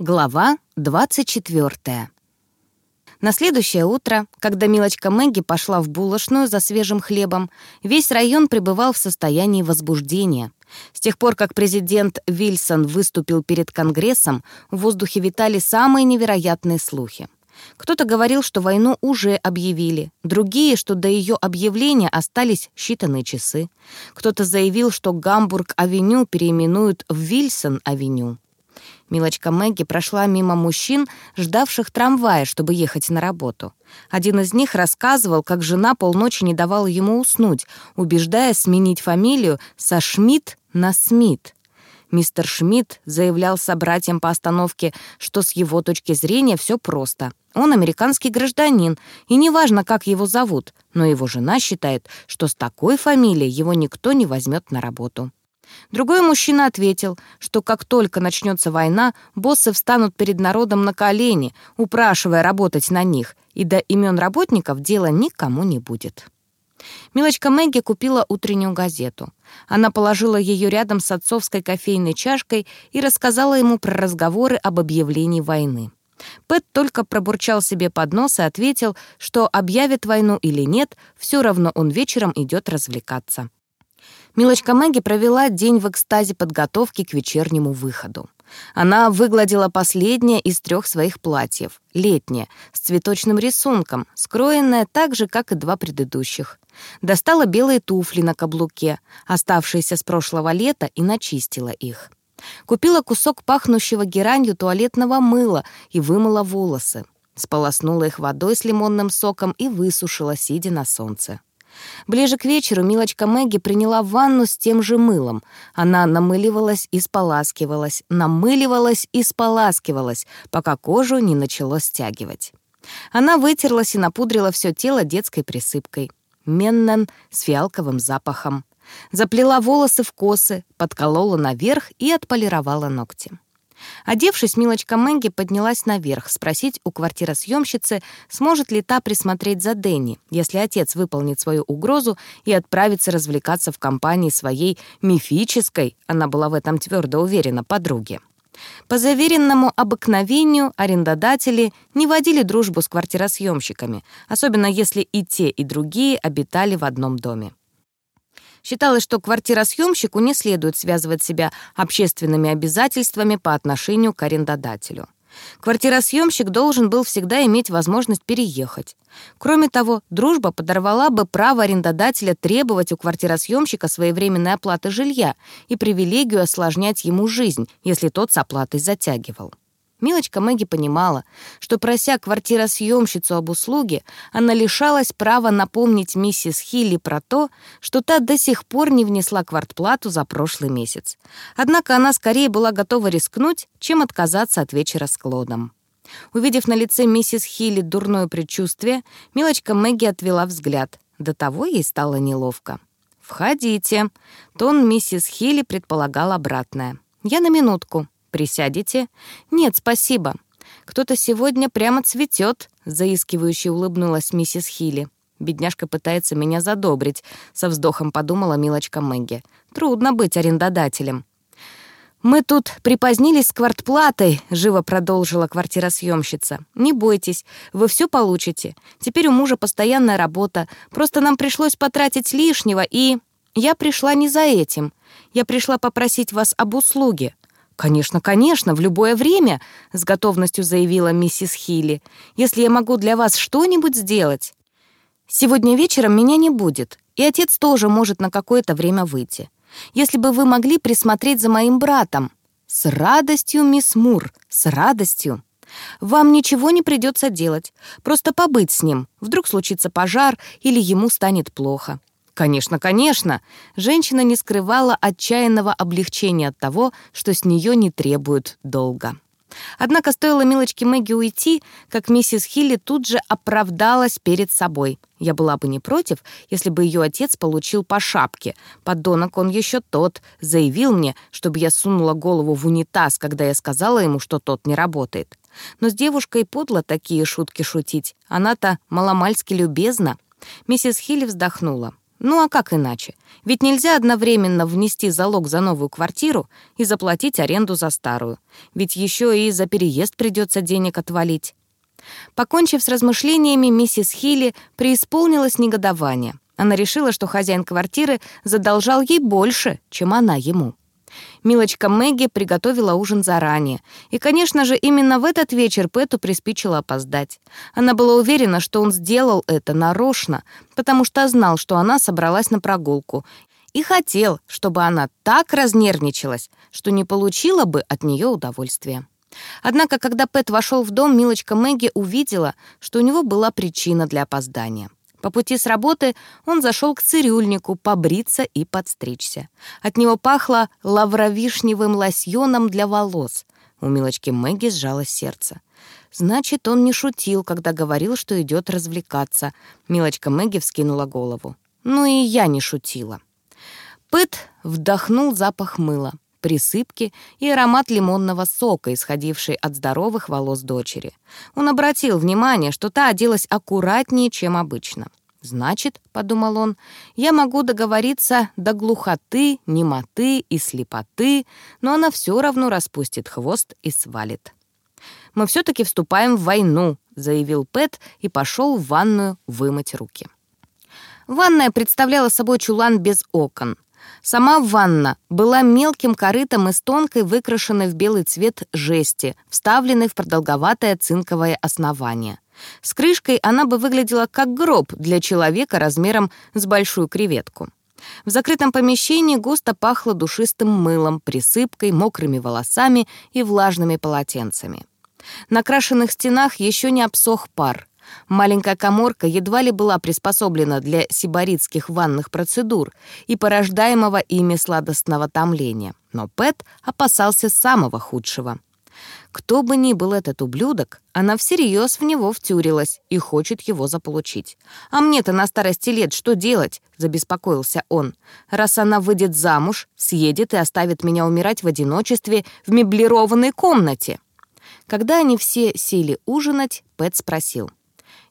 Глава 24. На следующее утро, когда милочка Мэгги пошла в булочную за свежим хлебом, весь район пребывал в состоянии возбуждения. С тех пор, как президент Вильсон выступил перед Конгрессом, в воздухе витали самые невероятные слухи. Кто-то говорил, что войну уже объявили, другие, что до ее объявления остались считанные часы. Кто-то заявил, что Гамбург-авеню переименуют в Вильсон-авеню. Милочка Мэгги прошла мимо мужчин, ждавших трамвая, чтобы ехать на работу. Один из них рассказывал, как жена полночи не давала ему уснуть, убеждая сменить фамилию со Шмидт на Смит. Мистер Шмидт заявлял собратьям по остановке, что с его точки зрения все просто. Он американский гражданин, и неважно, как его зовут, но его жена считает, что с такой фамилией его никто не возьмет на работу. Другой мужчина ответил, что как только начнется война, боссы встанут перед народом на колени, упрашивая работать на них, и до имен работников дела никому не будет. Милочка Мэгги купила утреннюю газету. Она положила ее рядом с отцовской кофейной чашкой и рассказала ему про разговоры об объявлении войны. Пэт только пробурчал себе под нос и ответил, что объявит войну или нет, все равно он вечером идет развлекаться. Милочка Мэгги провела день в экстазе подготовки к вечернему выходу. Она выгладила последнее из трех своих платьев, летнее, с цветочным рисунком, скроенное так же, как и два предыдущих. Достала белые туфли на каблуке, оставшиеся с прошлого лета, и начистила их. Купила кусок пахнущего геранью туалетного мыла и вымыла волосы. Сполоснула их водой с лимонным соком и высушила, сидя на солнце. Ближе к вечеру милочка Мэгги приняла ванну с тем же мылом. Она намыливалась и споласкивалась, намыливалась и споласкивалась, пока кожу не начало стягивать. Она вытерлась и напудрила все тело детской присыпкой. Меннен с фиалковым запахом. Заплела волосы в косы, подколола наверх и отполировала ногти. Одевшись, милочка Мэнги поднялась наверх, спросить у квартиросъемщицы, сможет ли та присмотреть за Дэнни, если отец выполнит свою угрозу и отправится развлекаться в компании своей мифической, она была в этом твердо уверена, подруги. По заверенному обыкновению арендодатели не водили дружбу с квартиросъемщиками, особенно если и те, и другие обитали в одном доме. Считалось, что квартиросъемщику не следует связывать себя общественными обязательствами по отношению к арендодателю. Квартиросъемщик должен был всегда иметь возможность переехать. Кроме того, дружба подорвала бы право арендодателя требовать у квартиросъемщика своевременной оплаты жилья и привилегию осложнять ему жизнь, если тот с оплатой затягивал. Милочка Мэгги понимала, что, прося квартиросъемщицу об услуге, она лишалась права напомнить миссис Хилли про то, что та до сих пор не внесла квартплату за прошлый месяц. Однако она скорее была готова рискнуть, чем отказаться от вечера с Клодом. Увидев на лице миссис Хилли дурное предчувствие, Милочка Мэгги отвела взгляд. До того ей стало неловко. «Входите». Тон миссис Хилли предполагал обратное. «Я на минутку». Присядете? Нет, спасибо. Кто-то сегодня прямо цветет, заискивающе улыбнулась миссис Хилли. Бедняжка пытается меня задобрить, со вздохом подумала милочка Мэгги. Трудно быть арендодателем. «Мы тут припозднились с квартплатой», — живо продолжила квартиросъемщица. «Не бойтесь, вы все получите. Теперь у мужа постоянная работа. Просто нам пришлось потратить лишнего, и...» «Я пришла не за этим. Я пришла попросить вас об услуге. «Конечно, конечно, в любое время», — с готовностью заявила миссис Хилли. «Если я могу для вас что-нибудь сделать...» «Сегодня вечером меня не будет, и отец тоже может на какое-то время выйти. Если бы вы могли присмотреть за моим братом...» «С радостью, мисс Мур, с радостью!» «Вам ничего не придется делать, просто побыть с ним. Вдруг случится пожар или ему станет плохо. Конечно, конечно. Женщина не скрывала отчаянного облегчения от того, что с нее не требуют долга. Однако стоило милочке Мэгги уйти, как миссис Хилли тут же оправдалась перед собой. Я была бы не против, если бы ее отец получил по шапке. Подонок он еще тот. Заявил мне, чтобы я сунула голову в унитаз, когда я сказала ему, что тот не работает. Но с девушкой подло такие шутки шутить. Она-то маломальски любезна. Миссис Хилли вздохнула. Ну а как иначе? Ведь нельзя одновременно внести залог за новую квартиру и заплатить аренду за старую. Ведь еще и за переезд придется денег отвалить. Покончив с размышлениями, миссис Хилли преисполнилось негодование. Она решила, что хозяин квартиры задолжал ей больше, чем она ему. Милочка Мэгги приготовила ужин заранее. И, конечно же, именно в этот вечер Пэту приспичило опоздать. Она была уверена, что он сделал это нарочно, потому что знал, что она собралась на прогулку. И хотел, чтобы она так разнервничалась, что не получила бы от нее удовольствия. Однако, когда Пэт вошел в дом, милочка Мэгги увидела, что у него была причина для опоздания. По пути с работы он зашел к цирюльнику побриться и подстричься. От него пахло лавровишневым лосьоном для волос. У милочки Мэгги сжалось сердце. Значит, он не шутил, когда говорил, что идет развлекаться. Милочка Мэгги вскинула голову. Ну и я не шутила. Пэт вдохнул запах мыла присыпки и аромат лимонного сока, исходивший от здоровых волос дочери. Он обратил внимание, что та оделась аккуратнее, чем обычно. «Значит, — подумал он, — я могу договориться до глухоты, немоты и слепоты, но она все равно распустит хвост и свалит». «Мы все-таки вступаем в войну», — заявил Пэт и пошел в ванную вымыть руки. Ванная представляла собой чулан без окон — Сама ванна была мелким корытом из тонкой, выкрашенной в белый цвет жести, вставленной в продолговатое цинковое основание. С крышкой она бы выглядела как гроб для человека размером с большую креветку. В закрытом помещении густо пахло душистым мылом, присыпкой, мокрыми волосами и влажными полотенцами. На крашенных стенах еще не обсох пар. Маленькая коморка едва ли была приспособлена для сибаритских ванных процедур и порождаемого ими сладостного томления. Но Пэт опасался самого худшего. Кто бы ни был этот ублюдок, она всерьез в него втюрилась и хочет его заполучить. «А мне-то на старости лет что делать?» — забеспокоился он. «Раз она выйдет замуж, съедет и оставит меня умирать в одиночестве в меблированной комнате». Когда они все сели ужинать, Пэт спросил.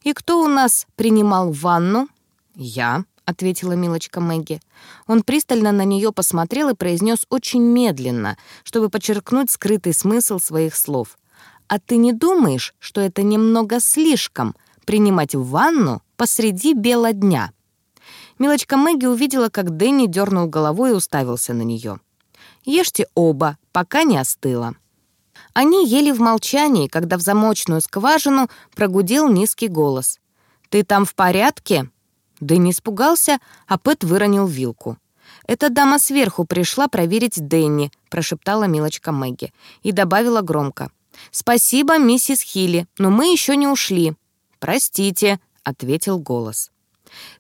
«И кто у нас принимал ванну?» «Я», — ответила милочка Мэгги. Он пристально на нее посмотрел и произнес очень медленно, чтобы подчеркнуть скрытый смысл своих слов. «А ты не думаешь, что это немного слишком — принимать ванну посреди бела дня?» Милочка Мэгги увидела, как Дэнни дернул головой и уставился на нее. «Ешьте оба, пока не остыло». Они ели в молчании, когда в замочную скважину прогудел низкий голос. «Ты там в порядке?» Дэнни испугался, а Пэт выронил вилку. «Эта дама сверху пришла проверить Дэнни», — прошептала милочка Мэгги и добавила громко. «Спасибо, миссис Хилли, но мы еще не ушли». «Простите», — ответил голос.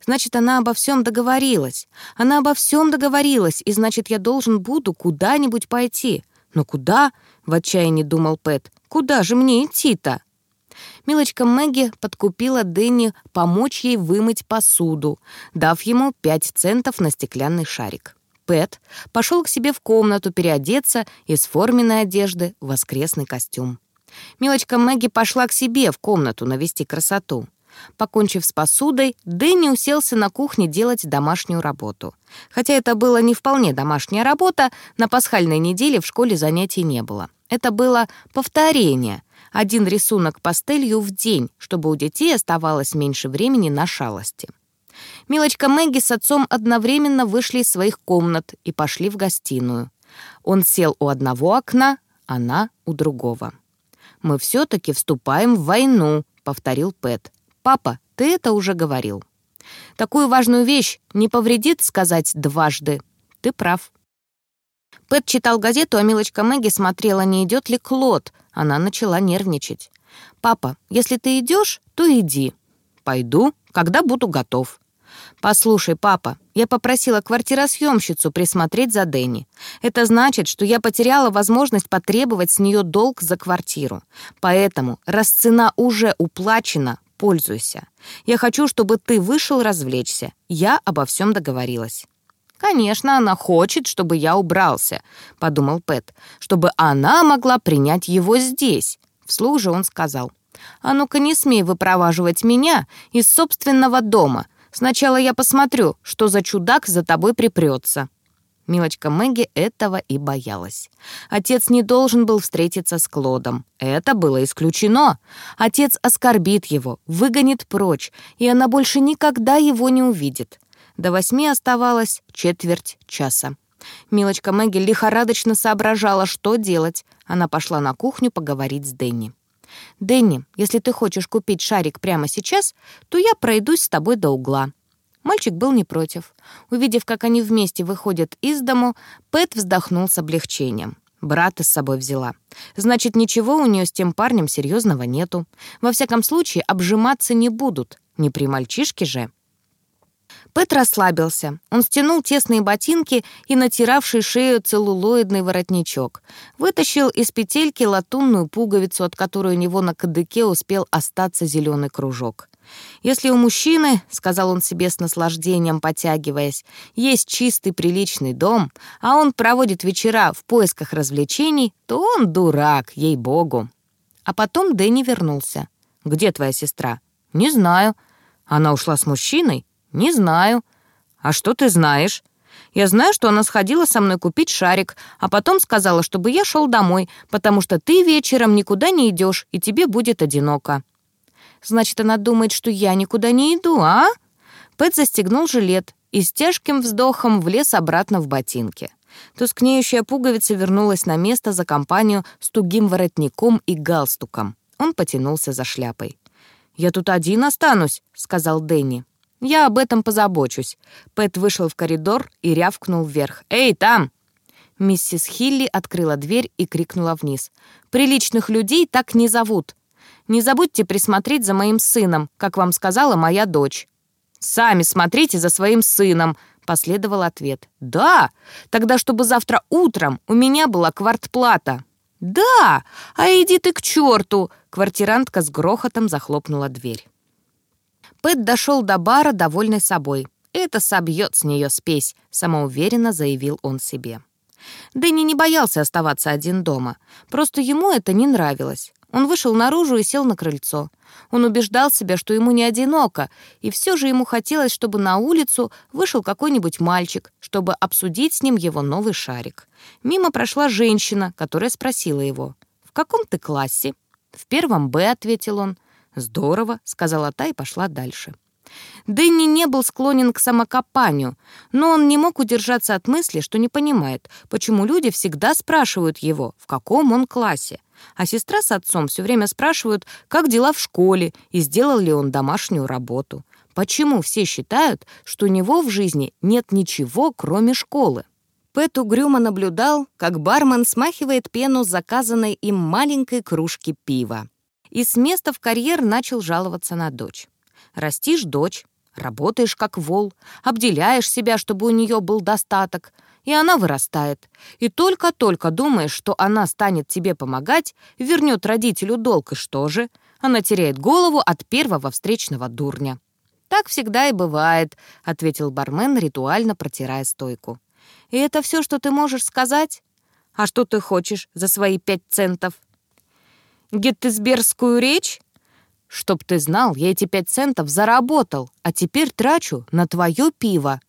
Значит, она обо всем договорилась. Она обо всем договорилась, и значит, я должен буду куда-нибудь пойти. Но куда? В отчаянии думал Пэт. «Куда же мне идти-то?» Милочка Мэгги подкупила Дэнни помочь ей вымыть посуду, дав ему пять центов на стеклянный шарик. Пэт пошел к себе в комнату переодеться из форменной одежды в воскресный костюм. Милочка Мэгги пошла к себе в комнату навести красоту. Покончив с посудой, Дэнни уселся на кухне делать домашнюю работу. Хотя это была не вполне домашняя работа, на пасхальной неделе в школе занятий не было. Это было повторение. Один рисунок пастелью в день, чтобы у детей оставалось меньше времени на шалости. Милочка Мэгги с отцом одновременно вышли из своих комнат и пошли в гостиную. Он сел у одного окна, она у другого. «Мы все-таки вступаем в войну», — повторил Пэт. «Папа, ты это уже говорил». «Такую важную вещь не повредит сказать дважды. Ты прав». Пэт читал газету, а милочка Мэгги смотрела, не идет ли Клод. Она начала нервничать. «Папа, если ты идешь, то иди». «Пойду, когда буду готов». «Послушай, папа, я попросила квартиросъемщицу присмотреть за Дэнни. Это значит, что я потеряла возможность потребовать с нее долг за квартиру. Поэтому, раз цена уже уплачена, пользуйся. Я хочу, чтобы ты вышел развлечься. Я обо всем договорилась». «Конечно, она хочет, чтобы я убрался», — подумал Пэт, «чтобы она могла принять его здесь». Вслух же он сказал, «А ну-ка не смей выпроваживать меня из собственного дома. Сначала я посмотрю, что за чудак за тобой припрется». Милочка Мэгги этого и боялась. Отец не должен был встретиться с Клодом. Это было исключено. Отец оскорбит его, выгонит прочь, и она больше никогда его не увидит. До восьми оставалось четверть часа. Милочка Мэгги лихорадочно соображала, что делать. Она пошла на кухню поговорить с Дэнни. «Дэнни, если ты хочешь купить шарик прямо сейчас, то я пройдусь с тобой до угла». Мальчик был не против. Увидев, как они вместе выходят из дому, Пэт вздохнул с облегчением. Брата с собой взяла. Значит, ничего у нее с тем парнем серьезного нету. Во всяком случае, обжиматься не будут. Не при мальчишке же. Пэт расслабился. Он стянул тесные ботинки и натиравший шею целлулоидный воротничок. Вытащил из петельки латунную пуговицу, от которой у него на кадыке успел остаться зеленый кружок. «Если у мужчины, — сказал он себе с наслаждением, потягиваясь, — есть чистый приличный дом, а он проводит вечера в поисках развлечений, то он дурак, ей-богу». А потом Дэнни вернулся. «Где твоя сестра?» «Не знаю». «Она ушла с мужчиной?» «Не знаю». «А что ты знаешь?» «Я знаю, что она сходила со мной купить шарик, а потом сказала, чтобы я шел домой, потому что ты вечером никуда не идешь, и тебе будет одиноко». «Значит, она думает, что я никуда не иду, а?» Пэт застегнул жилет и с тяжким вздохом влез обратно в ботинки. Тускнеющая пуговица вернулась на место за компанию с тугим воротником и галстуком. Он потянулся за шляпой. «Я тут один останусь», — сказал Дэнни. «Я об этом позабочусь». Пэт вышел в коридор и рявкнул вверх. «Эй, там!» Миссис Хилли открыла дверь и крикнула вниз. «Приличных людей так не зовут. Не забудьте присмотреть за моим сыном, как вам сказала моя дочь». «Сами смотрите за своим сыном», — последовал ответ. «Да, тогда чтобы завтра утром у меня была квартплата». «Да, а иди ты к черту!» Квартирантка с грохотом захлопнула дверь. Пэт дошел до бара, довольный собой. «Это собьет с нее спесь», — самоуверенно заявил он себе. Дэнни не боялся оставаться один дома. Просто ему это не нравилось. Он вышел наружу и сел на крыльцо. Он убеждал себя, что ему не одиноко, и все же ему хотелось, чтобы на улицу вышел какой-нибудь мальчик, чтобы обсудить с ним его новый шарик. Мимо прошла женщина, которая спросила его, «В каком ты классе?» «В первом Б», — ответил он. «Здорово», — сказала та и пошла дальше. Дэнни не был склонен к самокопанию, но он не мог удержаться от мысли, что не понимает, почему люди всегда спрашивают его, в каком он классе. А сестра с отцом все время спрашивают, как дела в школе и сделал ли он домашнюю работу. Почему все считают, что у него в жизни нет ничего, кроме школы? Пэт угрюмо наблюдал, как бармен смахивает пену с заказанной им маленькой кружки пива. И с места в карьер начал жаловаться на дочь. «Растишь дочь, работаешь как вол, обделяешь себя, чтобы у нее был достаток, и она вырастает. И только-только думаешь, что она станет тебе помогать, вернет родителю долг, и что же? Она теряет голову от первого встречного дурня. «Так всегда и бывает», — ответил бармен, ритуально протирая стойку. «И это все, что ты можешь сказать? А что ты хочешь за свои пять центов?» «Геттесбергскую речь?» «Чтоб ты знал, я эти пять центов заработал, а теперь трачу на твое пиво».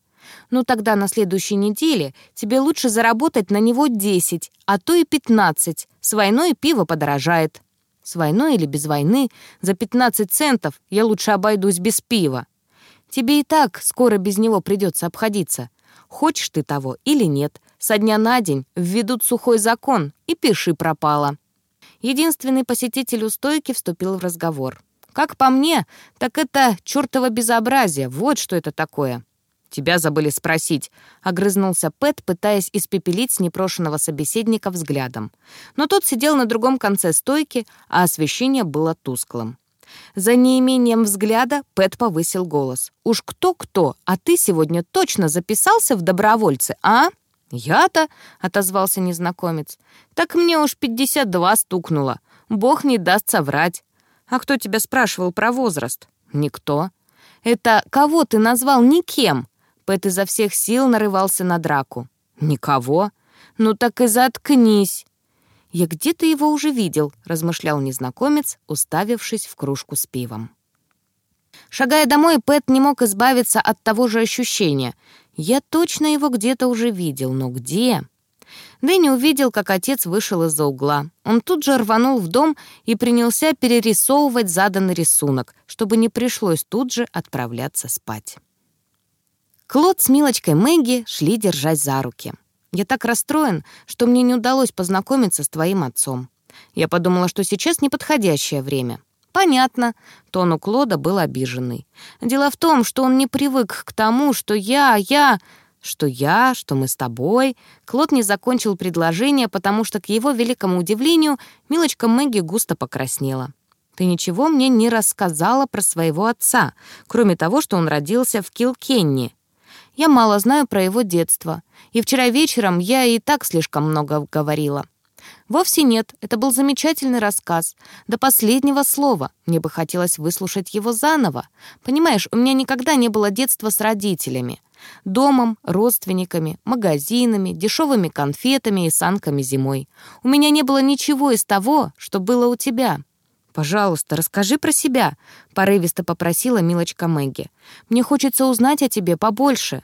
Ну тогда на следующей неделе тебе лучше заработать на него 10, а то и 15. С войной пиво подорожает. С войной или без войны за 15 центов я лучше обойдусь без пива. Тебе и так скоро без него придется обходиться. Хочешь ты того или нет, со дня на день введут сухой закон, и пиши пропало. Единственный посетитель у стойки вступил в разговор. Как по мне, так это чертово безобразие, вот что это такое. «Тебя забыли спросить», — огрызнулся Пэт, пытаясь испепелить непрошенного собеседника взглядом. Но тот сидел на другом конце стойки, а освещение было тусклым. За неимением взгляда Пэт повысил голос. «Уж кто-кто, а ты сегодня точно записался в добровольцы, а?» «Я-то?» — отозвался незнакомец. «Так мне уж пятьдесят два стукнуло. Бог не даст соврать». «А кто тебя спрашивал про возраст?» «Никто». «Это кого ты назвал никем?» Пэт изо всех сил нарывался на драку. «Никого? Ну так и заткнись!» «Я где-то его уже видел», — размышлял незнакомец, уставившись в кружку с пивом. Шагая домой, Пэт не мог избавиться от того же ощущения. Я точно его где-то уже видел, но где? Дэнни увидел, как отец вышел из-за угла. Он тут же рванул в дом и принялся перерисовывать заданный рисунок, чтобы не пришлось тут же отправляться спать. Клод с Милочкой Мэгги шли держать за руки. «Я так расстроен, что мне не удалось познакомиться с твоим отцом. Я подумала, что сейчас неподходящее время». «Понятно». Тон у Клода был обиженный. «Дело в том, что он не привык к тому, что я, я...» что я, что мы с тобой. Клод не закончил предложение, потому что, к его великому удивлению, милочка Мэгги густо покраснела. «Ты ничего мне не рассказала про своего отца, кроме того, что он родился в Килкенни. Я мало знаю про его детство, и вчера вечером я и так слишком много говорила. Вовсе нет, это был замечательный рассказ. До последнего слова. Мне бы хотелось выслушать его заново. Понимаешь, у меня никогда не было детства с родителями. Домом, родственниками, магазинами, дешевыми конфетами и санками зимой. У меня не было ничего из того, что было у тебя. «Пожалуйста, расскажи про себя», — порывисто попросила милочка Мэгги. «Мне хочется узнать о тебе побольше».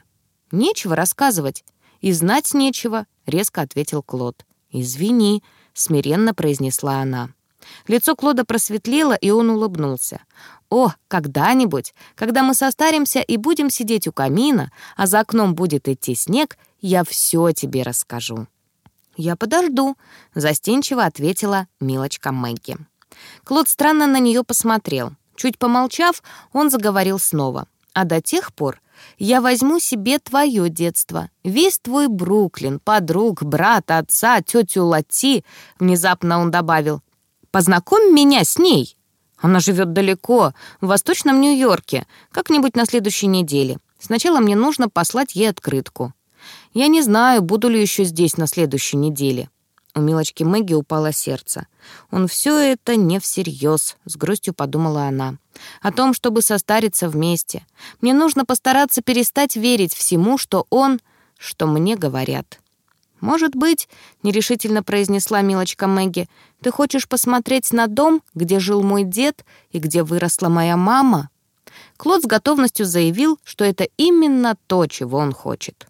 «Нечего рассказывать. И знать нечего», — резко ответил Клод. «Извини», — смиренно произнесла она. Лицо Клода просветлело, и он улыбнулся. «О, когда-нибудь, когда мы состаримся и будем сидеть у камина, а за окном будет идти снег, я все тебе расскажу». «Я подожду», — застенчиво ответила милочка Мэгги. Клод странно на нее посмотрел. Чуть помолчав, он заговорил снова. «А до тех пор я возьму себе твое детство, весь твой Бруклин, подруг, брата, отца, тетю Лати», — внезапно он добавил. «Познакомь меня с ней». Она живет далеко, в Восточном Нью-Йорке, как-нибудь на следующей неделе. Сначала мне нужно послать ей открытку. Я не знаю, буду ли еще здесь на следующей неделе. У милочки Мэгги упало сердце. «Он все это не всерьез», — с грустью подумала она. «О том, чтобы состариться вместе. Мне нужно постараться перестать верить всему, что он... что мне говорят». «Может быть», — нерешительно произнесла милочка Мэгги, «ты хочешь посмотреть на дом, где жил мой дед и где выросла моя мама?» Клод с готовностью заявил, что это именно то, чего он хочет.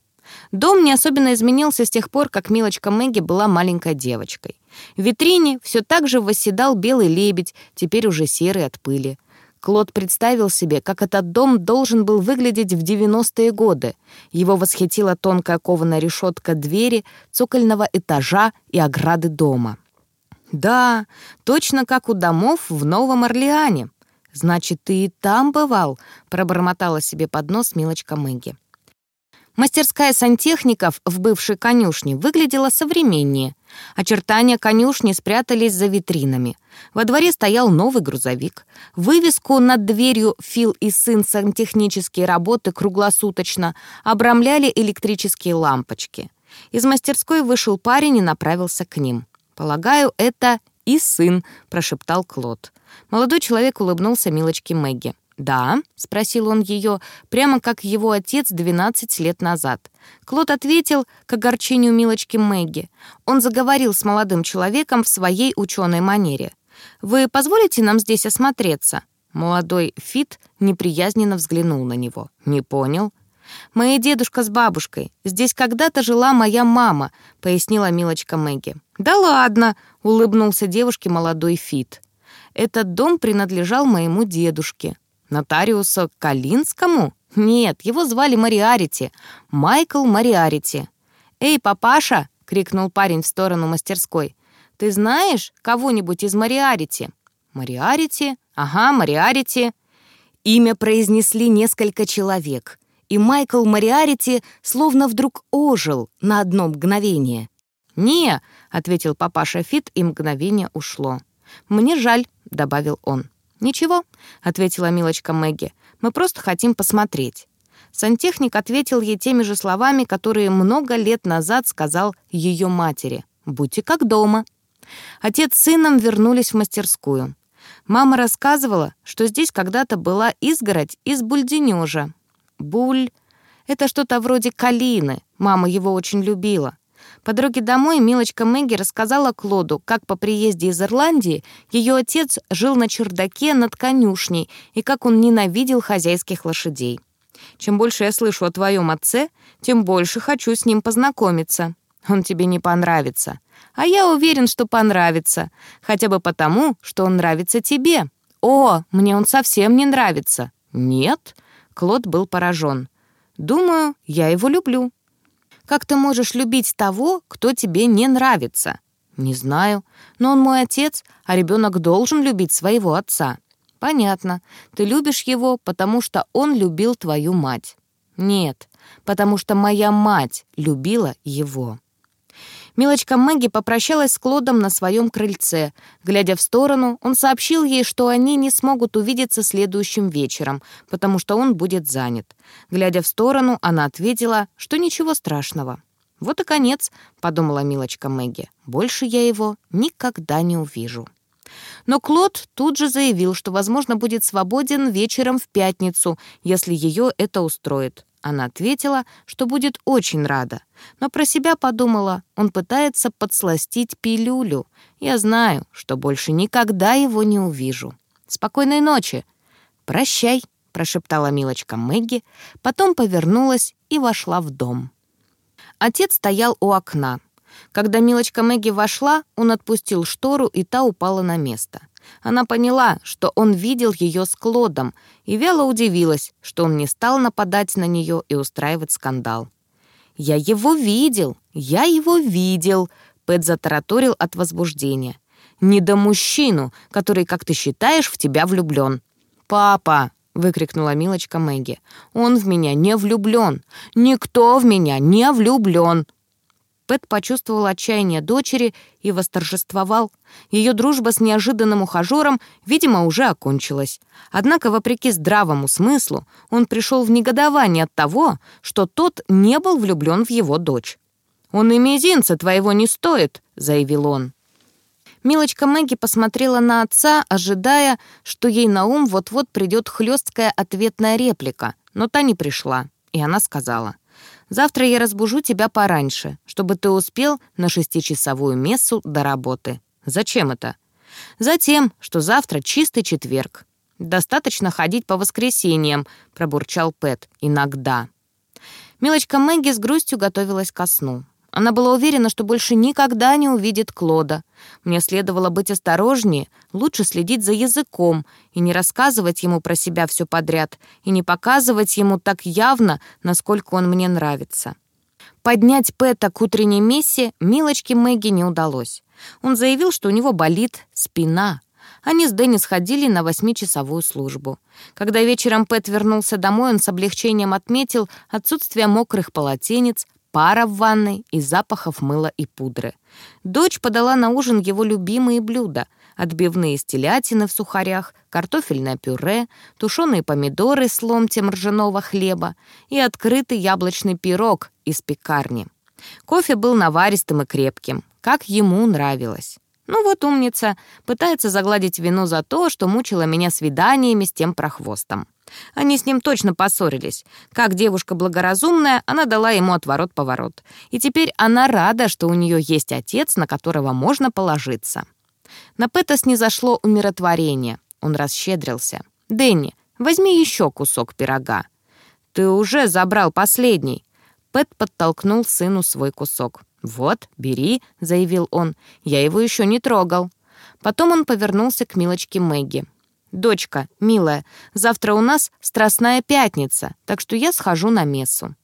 Дом не особенно изменился с тех пор, как милочка Мэгги была маленькой девочкой. В витрине все так же восседал белый лебедь, теперь уже серый от пыли. Клод представил себе, как этот дом должен был выглядеть в 90-е годы. Его восхитила тонкая кованая решетка двери, цокольного этажа и ограды дома. «Да, точно как у домов в Новом Орлеане. Значит, ты и там бывал», — пробормотала себе под нос милочка Мэгги. Мастерская сантехников в бывшей конюшне выглядела современнее. Очертания конюшни спрятались за витринами. Во дворе стоял новый грузовик. Вывеску над дверью «Фил и сын сантехнические работы круглосуточно» обрамляли электрические лампочки. Из мастерской вышел парень и направился к ним. «Полагаю, это и сын», — прошептал Клод. Молодой человек улыбнулся милочке Мэгги. «Да?» — спросил он ее, прямо как его отец 12 лет назад. Клод ответил к огорчению милочки Мэгги. Он заговорил с молодым человеком в своей ученой манере. «Вы позволите нам здесь осмотреться?» Молодой Фит неприязненно взглянул на него. «Не понял?» «Моя дедушка с бабушкой. Здесь когда-то жила моя мама», — пояснила милочка Мэгги. «Да ладно», — улыбнулся девушке молодой Фит. «Этот дом принадлежал моему дедушке. Нотариуса Калинскому? Нет, его звали Мариарити. Майкл Мариарити. «Эй, папаша!» — крикнул парень в сторону мастерской. «Ты знаешь кого-нибудь из Мариарити?» «Мариарити? Ага, Мариарити». Имя произнесли несколько человек, и Майкл Мариарити словно вдруг ожил на одно мгновение. «Не», — ответил папаша Фит, и мгновение ушло. «Мне жаль», — добавил он. «Ничего», — ответила милочка Мэгги, — «мы просто хотим посмотреть». Сантехник ответил ей теми же словами, которые много лет назад сказал ее матери. «Будьте как дома». Отец с сыном вернулись в мастерскую. Мама рассказывала, что здесь когда-то была изгородь из бульденежа. Буль — это что-то вроде калины, мама его очень любила. По дороге домой Милочка Мэгги рассказала Клоду, как по приезде из Ирландии ее отец жил на чердаке над конюшней и как он ненавидел хозяйских лошадей. «Чем больше я слышу о твоем отце, тем больше хочу с ним познакомиться. Он тебе не понравится. А я уверен, что понравится. Хотя бы потому, что он нравится тебе. О, мне он совсем не нравится. Нет?» Клод был поражен. «Думаю, я его люблю». «Как ты можешь любить того, кто тебе не нравится?» «Не знаю, но он мой отец, а ребенок должен любить своего отца». «Понятно. Ты любишь его, потому что он любил твою мать». «Нет, потому что моя мать любила его». Милочка Мэгги попрощалась с Клодом на своем крыльце. Глядя в сторону, он сообщил ей, что они не смогут увидеться следующим вечером, потому что он будет занят. Глядя в сторону, она ответила, что ничего страшного. «Вот и конец», — подумала Милочка Мэгги. «Больше я его никогда не увижу». Но Клод тут же заявил, что, возможно, будет свободен вечером в пятницу, если ее это устроит. Она ответила, что будет очень рада, но про себя подумала, он пытается подсластить пилюлю. Я знаю, что больше никогда его не увижу. Спокойной ночи. Прощай, прошептала милочка Мэгги, потом повернулась и вошла в дом. Отец стоял у окна. Когда милочка Мэгги вошла, он отпустил штору, и та упала на место. Она поняла, что он видел ее с Клодом, и вяло удивилась, что он не стал нападать на нее и устраивать скандал. «Я его видел! Я его видел!» Пэт затараторил от возбуждения. «Не до мужчину, который, как ты считаешь, в тебя влюблен». «Папа!» — выкрикнула милочка Мэгги. «Он в меня не влюблен! Никто в меня не влюблен!» Пэт почувствовал отчаяние дочери и восторжествовал. Ее дружба с неожиданным ухажером, видимо, уже окончилась. Однако, вопреки здравому смыслу, он пришел в негодование от того, что тот не был влюблен в его дочь. «Он и мизинца твоего не стоит», — заявил он. Милочка Мэгги посмотрела на отца, ожидая, что ей на ум вот-вот придет хлесткая ответная реплика, но та не пришла, и она сказала — Завтра я разбужу тебя пораньше, чтобы ты успел на шестичасовую мессу до работы. Зачем это? Затем, что завтра чистый четверг. Достаточно ходить по воскресеньям, пробурчал Пэт. Иногда. Милочка Мэгги с грустью готовилась ко сну. Она была уверена, что больше никогда не увидит Клода. Мне следовало быть осторожнее, лучше следить за языком и не рассказывать ему про себя все подряд, и не показывать ему так явно, насколько он мне нравится. Поднять Пэта к утренней мессе Милочке Мэгги не удалось. Он заявил, что у него болит спина. Они с Дэнни сходили на восьмичасовую службу. Когда вечером Пэт вернулся домой, он с облегчением отметил отсутствие мокрых полотенец, пара в ванной и запахов мыла и пудры. Дочь подала на ужин его любимые блюда — отбивные из в сухарях, картофельное пюре, тушеные помидоры с ломтем ржаного хлеба и открытый яблочный пирог из пекарни. Кофе был наваристым и крепким, как ему нравилось. Ну вот умница, пытается загладить вину за то, что мучила меня свиданиями с тем прохвостом. Они с ним точно поссорились. Как девушка благоразумная, она дала ему отворот-поворот. И теперь она рада, что у нее есть отец, на которого можно положиться. На Пэта снизошло умиротворение. Он расщедрился. «Дэнни, возьми еще кусок пирога». «Ты уже забрал последний». Пэт подтолкнул сыну свой кусок. «Вот, бери», — заявил он. «Я его еще не трогал». Потом он повернулся к милочке Мэгги. «Дочка, милая, завтра у нас Страстная пятница, так что я схожу на мессу».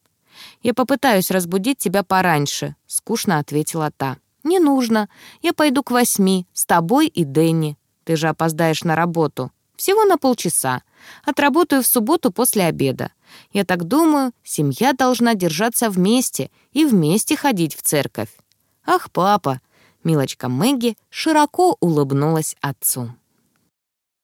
«Я попытаюсь разбудить тебя пораньше», — скучно ответила та. «Не нужно. Я пойду к восьми, с тобой и Дэнни. Ты же опоздаешь на работу. Всего на полчаса. Отработаю в субботу после обеда. Я так думаю, семья должна держаться вместе и вместе ходить в церковь». «Ах, папа!» Милочка Мэгги широко улыбнулась отцу.